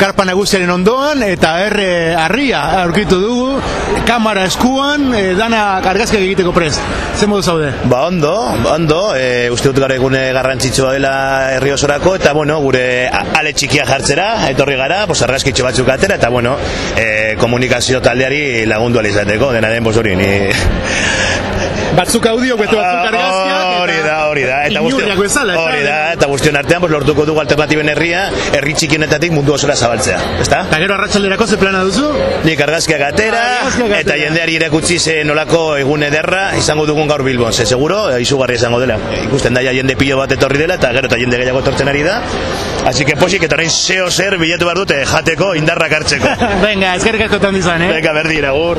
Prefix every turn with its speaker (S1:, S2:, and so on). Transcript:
S1: karpa nagusiaren ondoan, eta erre harria aurkitu dugu, kamera eskuan, e, dana argazkiak egiteko prest. Zer modu zaude?
S2: Ba ondo, ondo, e, uste dut gaur egune garrantzitsua dela herri osorako, eta bueno, gure ale txikia jartzera, etorri gara, pues argazkitxo batzuk atera, eta bueno, e, komunikazio taldeari lagundu alizateko, dena den, hori, ni...
S1: Batzuk audio, beste batzuk argazkiak,
S2: Ah, Hori da, hori da. Eta
S1: inurriak bezala,
S2: hori da, eta guztion artean pues, lortuko dugu alternatiben herria, herri txikienetatik mundu osora zabaltzea, ezta?
S1: Eta gero arratsalderako ze plana duzu?
S2: Nik argazkiak atera,
S1: Ah, argazkiak atera.
S2: eta jendeari irakutsi ze nolako egun ederra izango dugun gaur Bilbon, ze seguro, eh, izugarri izango dela. Ikusten daia jende pilo bat etorri dela, eta gero eta jende gehiago etortzen ari da. Así que posik, eta orain zeo zer bilatu behar dute jateko indarrak hartzeko.
S1: Venga, eskerrik asko tan dizan, eh?
S2: Venga, berdin, agur.